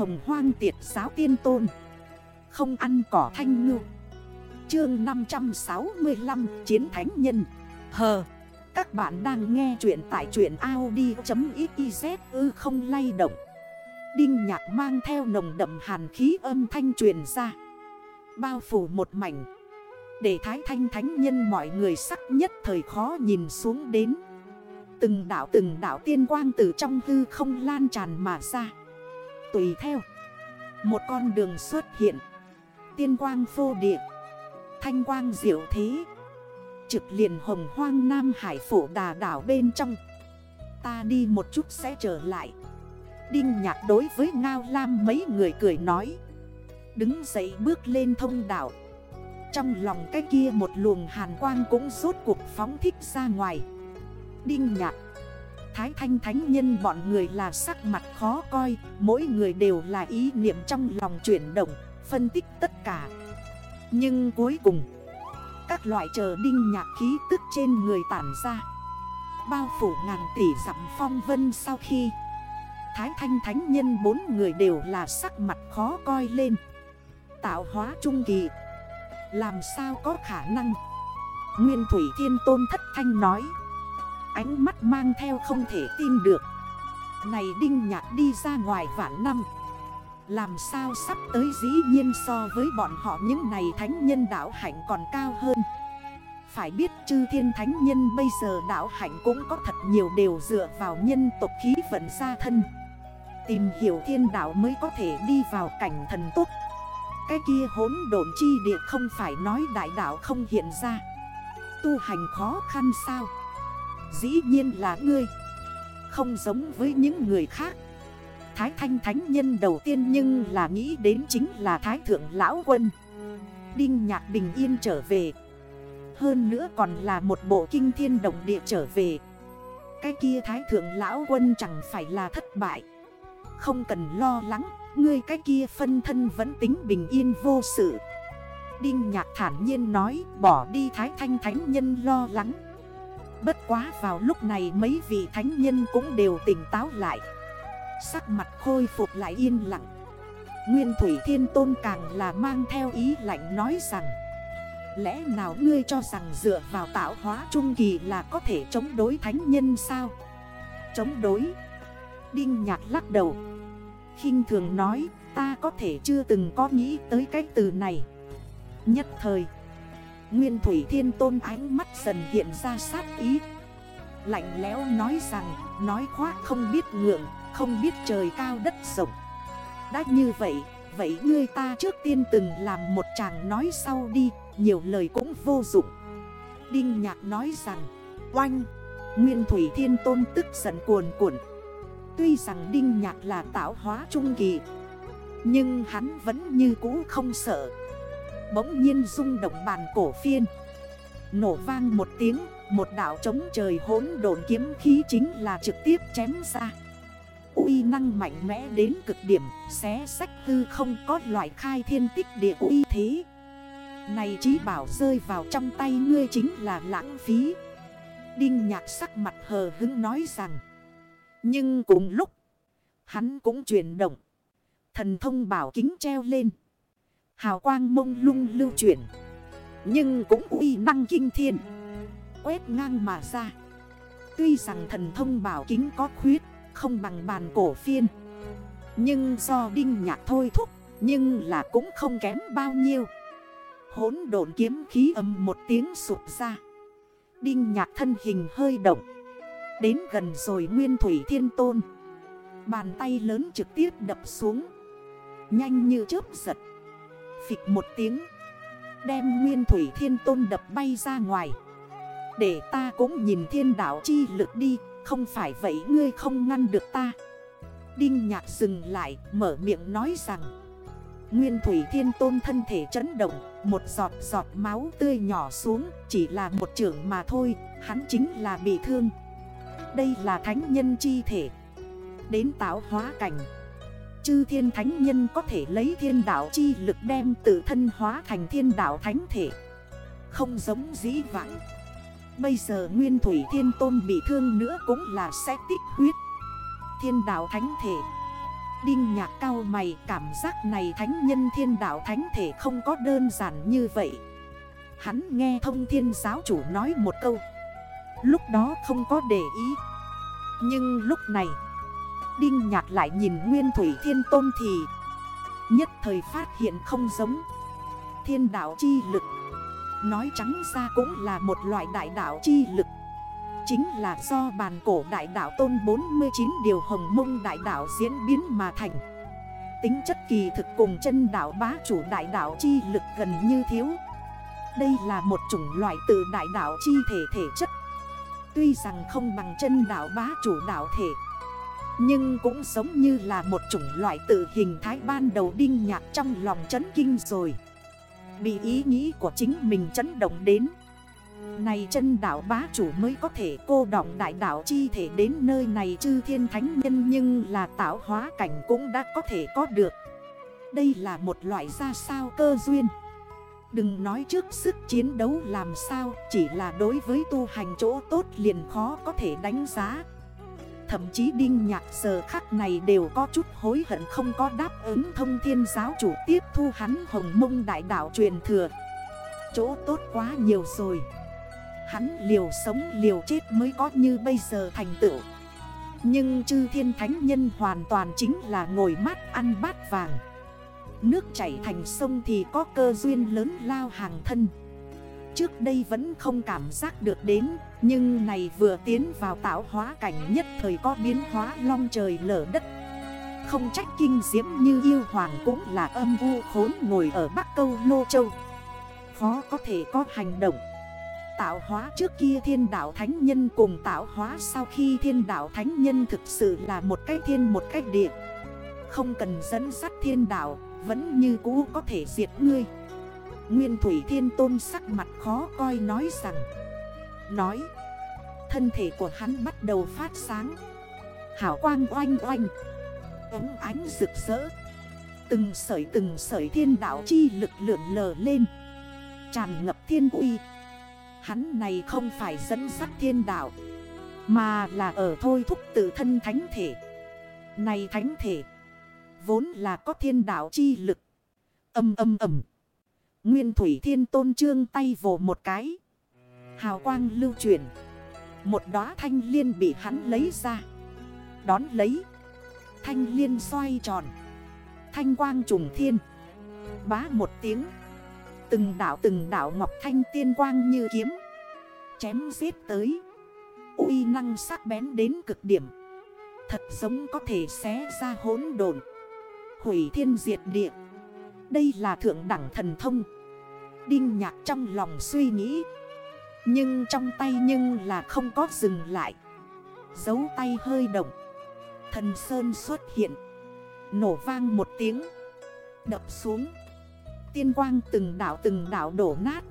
hồng hoang tiệt giáo tiên tôn. Không ăn cỏ thanh ngư. Chương 565 Chiến Thánh Nhân. Hờ, Các bạn đang nghe chuyện tại chuyện Audi.xyz ư không lay động. Đinh nhạc mang theo nồng đậm hàn khí âm thanh truyền ra. Bao phủ một mảnh. Để thái thanh thánh nhân mọi người sắc nhất thời khó nhìn xuống đến. Từng đảo từng đảo tiên quang từ trong hư không lan tràn mà ra. Tùy theo. Một con đường xuất hiện. Tiên quang phô địa. Thanh quang diệu thế. Trực liền hồng hoang Nam Hải phổ đà đảo bên trong. Ta đi một chút sẽ trở lại. Đinh nhạc đối với Ngao Lam mấy người cười nói. Đứng dậy bước lên thông đảo. Trong lòng cái kia một luồng hàn quang cũng rốt cuộc phóng thích ra ngoài. Đinh nhạc Thái thanh thánh nhân bọn người là sắc mặt khó coi, Mỗi người đều là ý niệm trong lòng chuyển động, Phân tích tất cả. Nhưng cuối cùng, Các loại chờ đinh nhạc khí tức trên người tản ra. Bao phủ ngàn tỷ dặm phong vân sau khi, Thái thanh thánh nhân bốn người đều là sắc mặt khó coi lên. Tạo hóa trung kỳ, Làm sao có khả năng? Nguyên Thủy Thiên Tôn Thất Thanh nói. Ánh mắt mang theo không thể tin được. Này Đinh Nhạc đi ra ngoài vạn năm. Làm sao sắp tới dĩ nhiên so với bọn họ những này thánh nhân đảo hạnh còn cao hơn? Phải biết chư thiên thánh nhân bây giờ đảo hạnh cũng có thật nhiều đều dựa vào nhân tộc khí vận gia thân. Tìm hiểu thiên đảo mới có thể đi vào cảnh thần tốt Cái kia hốn độn chi địa không phải nói đại đảo không hiện ra. Tu hành khó khăn sao? Dĩ nhiên là ngươi. Không giống với những người khác. Thái thanh thánh nhân đầu tiên nhưng là nghĩ đến chính là Thái thượng lão quân. Đinh nhạc bình yên trở về. Hơn nữa còn là một bộ kinh thiên động địa trở về. Cái kia Thái thượng lão quân chẳng phải là thất bại. Không cần lo lắng, Ngươi cái kia phân thân vẫn tính bình yên vô sự. Đinh nhạc thản nhiên nói, Bỏ đi Thái thanh thánh nhân lo lắng. Bất quá vào lúc này mấy vị thánh nhân cũng đều tỉnh táo lại. Sắc mặt khôi phục lại yên lặng. Nguyên Thủy Thiên Tôn càng là mang theo ý lạnh nói rằng, Lẽ nào ngươi cho rằng dựa vào tạo hóa trung kỳ là có thể chống đối thánh nhân sao? Chống đối? Đinh nhạc lắc đầu. Khinh thường nói, ta có thể chưa từng có nghĩ tới cái từ này. Nhất thời Nguyên Thủy Thiên Tôn ánh mắt dần hiện ra sát ý. Lạnh lẽo nói rằng, Nói khoác không biết ngượng, Không biết trời cao đất rộng. Đã như vậy Vậy ngươi ta trước tiên từng làm một chàng nói sau đi, Nhiều lời cũng vô dụng. Đinh Nhạc nói rằng, Oanh, Nguyên Thủy Thiên Tôn tức giận cuồn cuộn. Tuy rằng Đinh Nhạc là tạo hóa trung kỳ, Nhưng hắn vẫn như cũ không sợ. Bỗng nhiên rung động bàn cổ phiên. Nổ vang một tiếng, Một đảo trống trời hốn độn kiếm khí chính là trực tiếp chém ra. Uy năng mạnh mẽ đến cực điểm, Xé sách hư không có loại khai thiên tích địa uy thế. Này trí bảo rơi vào trong tay ngươi chính là lãng phí. Đinh nhạc sắc mặt hờ hứng nói rằng, Nhưng cùng lúc, Hắn cũng chuyển động. Thần thông bảo kính treo lên. Hào quang mông lung lưu chuyển, Nhưng cũng uy năng kinh thiên, Quét ngang mà ra. Tuy rằng thần thông bảo kính có khuyết, Không bằng bàn cổ phiên, Nhưng do đinh nhạc thôi thúc, Nhưng là cũng không kém bao nhiêu. Hốn độn kiếm khí âm một tiếng sụp ra. Đinh nhạc thân hình hơi động, Đến gần rồi nguyên thủy thiên tôn. Bàn tay lớn trực tiếp đập xuống, Nhanh như chớp giật. Phịch một tiếng. Đem nguyên thủy thiên tôn đập bay ra ngoài. Để ta cũng nhìn thiên đảo chi lực đi, Không phải vậy ngươi không ngăn được ta. Đinh nhạc dừng lại, mở miệng nói rằng, Nguyên thủy thiên tôn thân thể chấn động, Một giọt giọt máu tươi nhỏ xuống, Chỉ là một trưởng mà thôi, Hắn chính là bị thương. Đây là thánh nhân chi thể. Đến táo hóa cảnh Chư thiên thánh nhân có thể lấy thiên đạo chi lực đem tự thân hóa thành thiên đạo thánh thể. Không giống dĩ vãng. Bây giờ nguyên thủy thiên tôn bị thương nữa cũng là sẽ tích huyết. Thiên đạo thánh thể. Đinh nhạc cao mày, cảm giác này thánh nhân thiên đạo thánh thể không có đơn giản như vậy. Hắn nghe thông thiên giáo chủ nói một câu. Lúc đó không có để ý. Nhưng lúc này Đinh nhạc lại nhìn Nguyên Thủy Thiên Tôn thì Nhất thời phát hiện không giống. Thiên đạo chi lực, Nói trắng ra cũng là một loại đại đạo chi lực. Chính là do bàn cổ đại đạo tôn 49 điều hồng mông đại đạo diễn biến mà thành. Tính chất kỳ thực cùng chân đạo bá chủ đại đạo chi lực gần như thiếu. Đây là một chủng loại từ đại đạo chi thể thể chất. Tuy rằng không bằng chân đạo bá chủ đạo thể nhưng cũng giống như là một chủng loại tự hình thái ban đầu đinh nhạc trong lòng chấn kinh rồi. Bị ý nghĩ của chính mình chấn động đến. Này chân đảo bá chủ mới có thể cô đọng đại đảo chi thể đến nơi này chư thiên thánh nhân Nhưng là tạo hóa cảnh cũng đã có thể có được. Đây là một loại ra sao cơ duyên. Đừng nói trước sức chiến đấu làm sao, Chỉ là đối với tu hành chỗ tốt liền khó có thể đánh giá. Thậm chí Đinh Nhạc giờ khắc này đều có chút hối hận không có đáp ứng thông thiên giáo chủ tiếp thu hắn hồng mông đại đạo truyền thừa. Chỗ tốt quá nhiều rồi. Hắn liều sống liều chết mới có như bây giờ thành tựu. Nhưng chư thiên thánh nhân hoàn toàn chính là ngồi mát ăn bát vàng. Nước chảy thành sông thì có cơ duyên lớn lao hàng thân. Trước đây vẫn không cảm giác được đến, Nhưng này vừa tiến vào tạo hóa cảnh nhất thời có biến hóa long trời lở đất. Không trách kinh diễm như yêu hoàng cũng là âm u khốn ngồi ở Bắc Câu Lô Châu. Khó có thể có hành động. Tạo hóa trước kia thiên đạo thánh nhân cùng tạo hóa sau khi thiên đạo thánh nhân thực sự là một cái thiên một cái địa. Không cần dẫn sát thiên đạo, vẫn như cũ có thể diệt ngươi. Nguyên Thủy Thiên Tôn sắc mặt khó coi nói rằng, Nói, Thân thể của hắn bắt đầu phát sáng. Hảo quang oanh oanh, Ấm ánh rực rỡ. Từng sợi từng sợi thiên đạo chi lực lượn lờ lên, Tràn ngập thiên uy. Hắn này không phải dẫn dắt thiên đạo, Mà là ở thôi thúc tự thân thánh thể. Này thánh thể, Vốn là có thiên đạo chi lực. Âm âm ầm Nguyên Thủy Thiên Tôn trương tay vồ một cái. Hào quang lưu chuyển. Một đóa thanh liên bị hắn lấy ra. Đón lấy. Thanh liên xoay tròn. Thanh quang trùng thiên. Bá một tiếng. Từng đảo từng đảo ngọc thanh tiên quang như kiếm. Chém giết tới. uy năng sắc bén đến cực điểm. Thật giống có thể xé ra hốn đồn. Hủy thiên diệt địa. Đây là thượng đẳng thần thông. Đinh nhạc trong lòng suy nghĩ. Nhưng trong tay nhưng là không có dừng lại. Giấu tay hơi động. Thần Sơn xuất hiện. Nổ vang một tiếng. Đập xuống. Tiên quang từng đảo từng đảo đổ nát.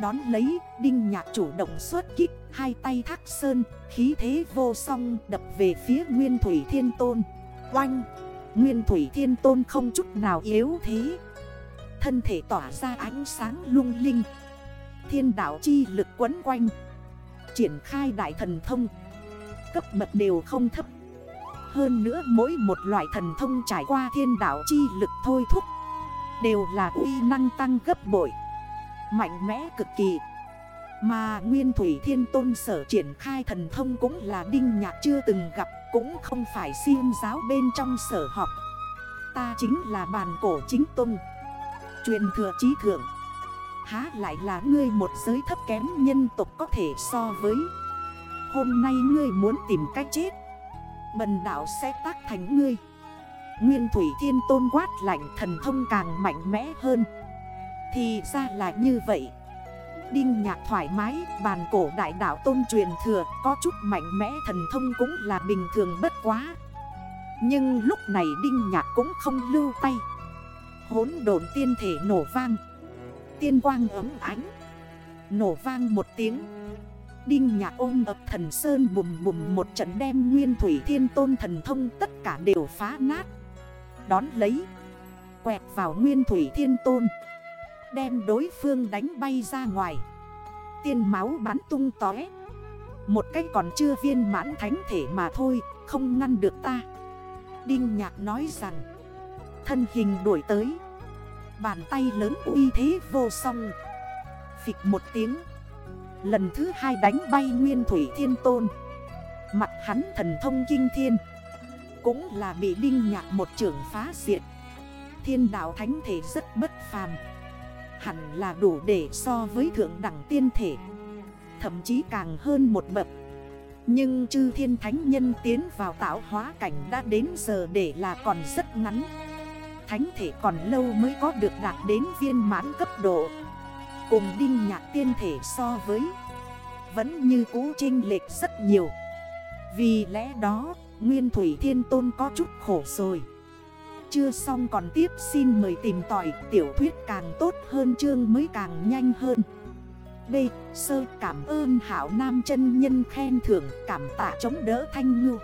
Đón lấy, Đinh nhạc chủ động xuất kích, Hai tay thác sơn, Khí thế vô song, đập về phía Nguyên Thủy Thiên Tôn. Oanh! Nguyên Thủy Thiên Tôn không chút nào yếu thế. Thân thể tỏa ra ánh sáng lung linh. Thiên đảo chi lực quấn quanh. Triển khai đại thần thông. Cấp bậc đều không thấp. Hơn nữa mỗi một loại thần thông trải qua thiên đảo chi lực thôi thúc, Đều là uy năng tăng gấp bội. Mạnh mẽ cực kỳ. Mà Nguyên Thủy Thiên Tôn sở triển khai thần thông cũng là đinh nhạc chưa từng gặp, Cũng không phải siêng giáo bên trong sở học. Ta chính là bàn cổ chính tôn. Truyền thừa trí thượng. Há lại là ngươi một giới thấp kém nhân tộc có thể so với. Hôm nay ngươi muốn tìm cách chết. Bần đảo sẽ tác thành ngươi. Nguyên Thủy Thiên Tôn quát lạnh thần thông càng mạnh mẽ hơn. Thì ra là như vậy. Đinh nhạc thoải mái, Bàn cổ đại đảo tôn truyền thừa, Có chút mạnh mẽ, thần thông cũng là bình thường bất quá. Nhưng lúc này Đinh nhạc cũng không lưu tay. Hốn độn tiên thể nổ vang. Tiên quang ấm ánh. Nổ vang một tiếng. Đinh nhạc ôm ập thần sơn bùm bùm một trận đem nguyên thủy thiên tôn thần thông tất cả đều phá nát. Đón lấy. Quẹt vào nguyên thủy thiên tôn. Đem đối phương đánh bay ra ngoài. Tiên máu bắn tung tói Một cách còn chưa viên mãn thánh thể mà thôi, Không ngăn được ta. Đinh nhạc nói rằng, Thân hình đuổi tới. Bàn tay lớn uy thế vô song. Phịch một tiếng. Lần thứ hai đánh bay Nguyên Thủy Thiên Tôn. Mặt hắn thần thông kinh thiên. Cũng là bị đinh nhạc một trưởng phá diệt. Thiên đạo thánh thể rất bất phàm. Hẳn là đủ để so với thượng đẳng tiên thể. Thậm chí càng hơn một bậc. Nhưng chư thiên thánh nhân tiến vào tạo hóa cảnh đã đến giờ để là còn rất ngắn. Thánh thể còn lâu mới có được đạt đến viên mãn cấp độ. Cùng đinh nhạc tiên thể so với, Vẫn như cũ trinh lệch rất nhiều. Vì lẽ đó, Nguyên Thủy Thiên Tôn có chút khổ rồi. Chưa xong còn tiếp xin mời tìm tỏi Tiểu thuyết càng tốt hơn chương mới càng nhanh hơn B. Sơ cảm ơn hảo nam chân nhân khen thưởng cảm tạ chống đỡ thanh ngưu